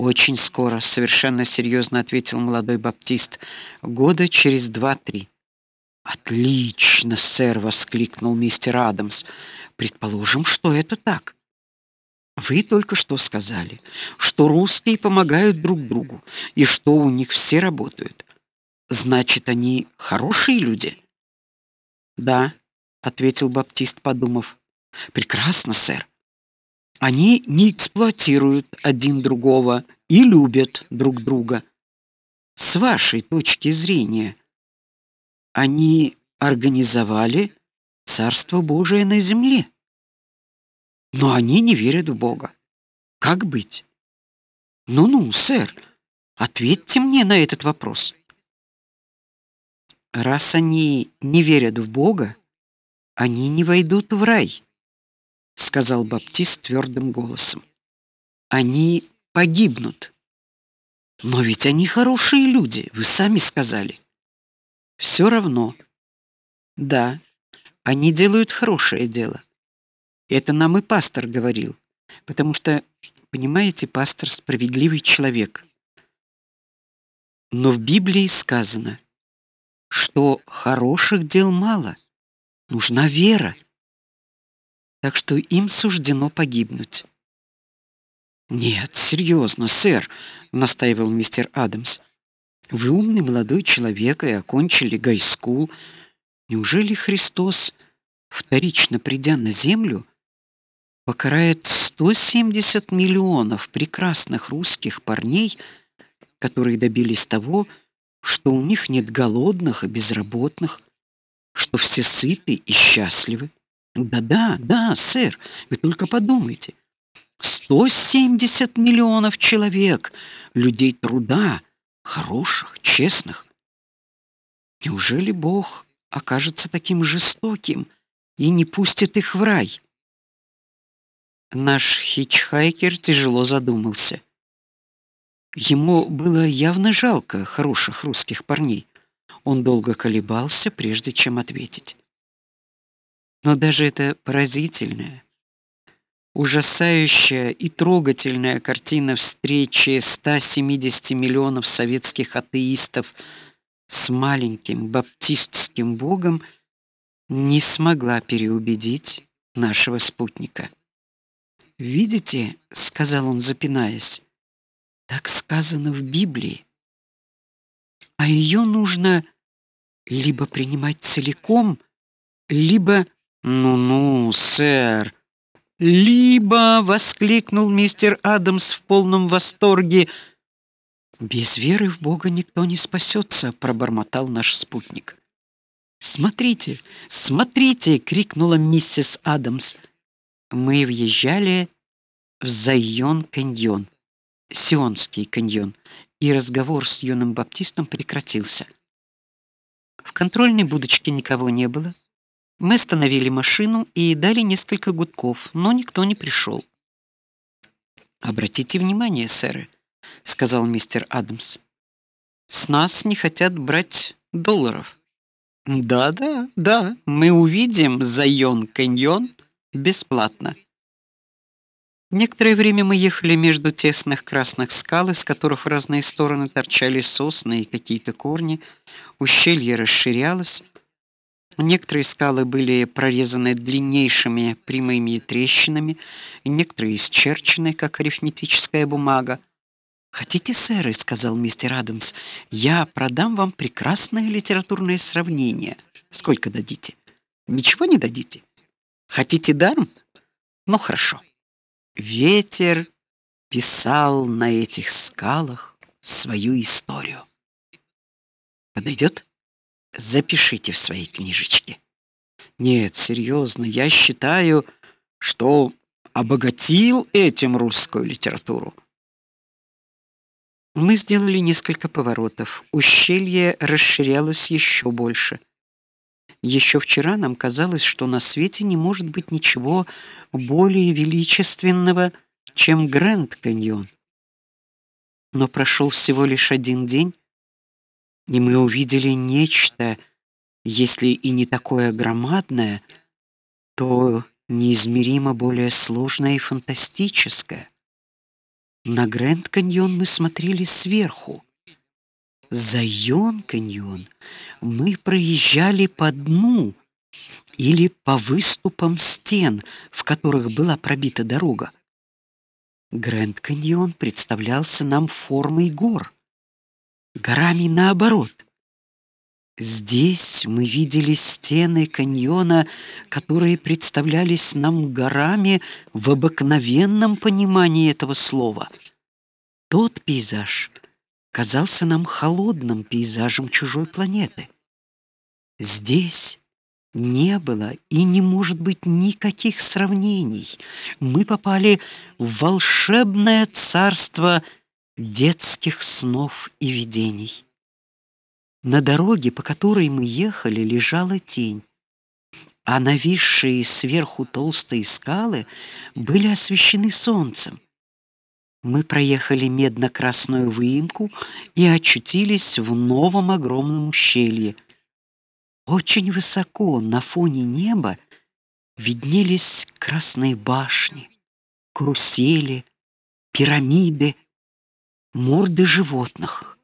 Очень скоро, совершенно серьезно ответил молодой баптист. Года через два-три. Отлично, сэр, воскликнул мистер Адамс. Предположим, что это так. Вы только что сказали, что русские помогают друг другу и что у них все работают. Значит, они хорошие люди? Да, ответил баптист, подумав. Прекрасно, сэр. Они не эксплуатируют один другого и любят друг друга. С вашей точки зрения, они организовали Царство Божие на земле. Но они не верят в Бога. Как быть? Ну-ну, сэр, ответьте мне на этот вопрос. Раз они не верят в Бога, они не войдут в рай, сказал баптист твердым голосом. Они погибнут. Но ведь они хорошие люди, вы сами сказали. Все равно. Да, они делают хорошее дело. Это нам и пастор говорил, потому что, понимаете, пастор справедливый человек. Но в Библии сказано, что хороших дел мало, нужна вера. Так что им суждено погибнуть. Нет, серьезно, сэр, настаивал мистер Адамс. Вы умный молодой человек и окончили гайскул. Неужели Христос, вторично придя на землю, покарает 170 миллионов прекрасных русских парней, которые добились того, что у них нет голодных и безработных, что все сыты и счастливы. Да-да, да, сэр, вы только подумайте. 170 миллионов человек, людей труда, хороших, честных. Неужели Бог окажется таким жестоким и не пустит их в рай? Наш хичхайкер тяжело задумался. Ему было явно жалко хороших русских парней. Он долго колебался, прежде чем ответить. Но даже эта поразительная, ужасающая и трогательная картина встречи 170 миллионов советских атеистов с маленьким баптистским богом не смогла переубедить нашего спутника. Видите, сказал он, запинаясь. Так сказано в Библии. А ее нужно либо принимать целиком, либо Ну-ну, сэр. Либо, воскликнул мистер Адамс в полном восторге. Без веры в Бога никто не спасется, пробормотал наш спутник. Смотрите, смотрите, крикнула миссис Адамс мы въезжали в Зайон-каньон, Сионский каньон, и разговор с юным баптистом прекратился. В контрольной будочке никого не было. Мы остановили машину и дали несколько гудков, но никто не пришел. Обратите внимание, сэр, сказал мистер Адамс. С нас не хотят брать долларов. Да-да, да, мы увидим Зайон каньон бесплатно. Некоторое время мы ехали между тесных красных скал, из которых в разные стороны торчали сосны и какие-то корни. Ущелье расширялось. Некоторые скалы были прорезаны длиннейшими прямыми трещинами, некоторые исчерчены, как арифметическая бумага. "Хотите, сэр, сказал мистер Адамс. "Я продам вам прекрасное литературное сравнение. Сколько дадите?" "Ничего не дадите?" Хотите даром? Ну хорошо. Ветер писал на этих скалах свою историю. Подойдет? Запишите в своей книжечке. Нет, серьезно, я считаю, что обогатил этим русскую литературу. Мы сделали несколько поворотов. Ущелье расширялось еще больше. Еще вчера нам казалось, что на свете не может быть ничего более величественного, чем Гранд-каньон. Но прошел всего лишь один день, и мы увидели нечто, если и не такое громадное, то неизмеримо более сложное и фантастическое. На Грэнд-каньон мы смотрели сверху. Зайон-каньон мы проезжали по дну или по выступам стен, в которых была пробита дорога. Грэнд-каньон представлялся нам формой гор, горами наоборот. Здесь мы видели стены каньона, которые представлялись нам горами в обыкновенном понимании этого слова. Тот пейзаж казался нам холодным пейзажем чужой планеты. Здесь не было и не может быть никаких сравнений. Мы попали в волшебное царство детских снов и видений. На дороге, по которой мы ехали, лежала тень, а нависшие сверху толстые скалы были освещены солнцем. Мы проехали медно-красную выемку и очутились в новом огромном ущелье. Очень высоко на фоне неба виднелись красные башни, карусели, пирамиды, морды животных.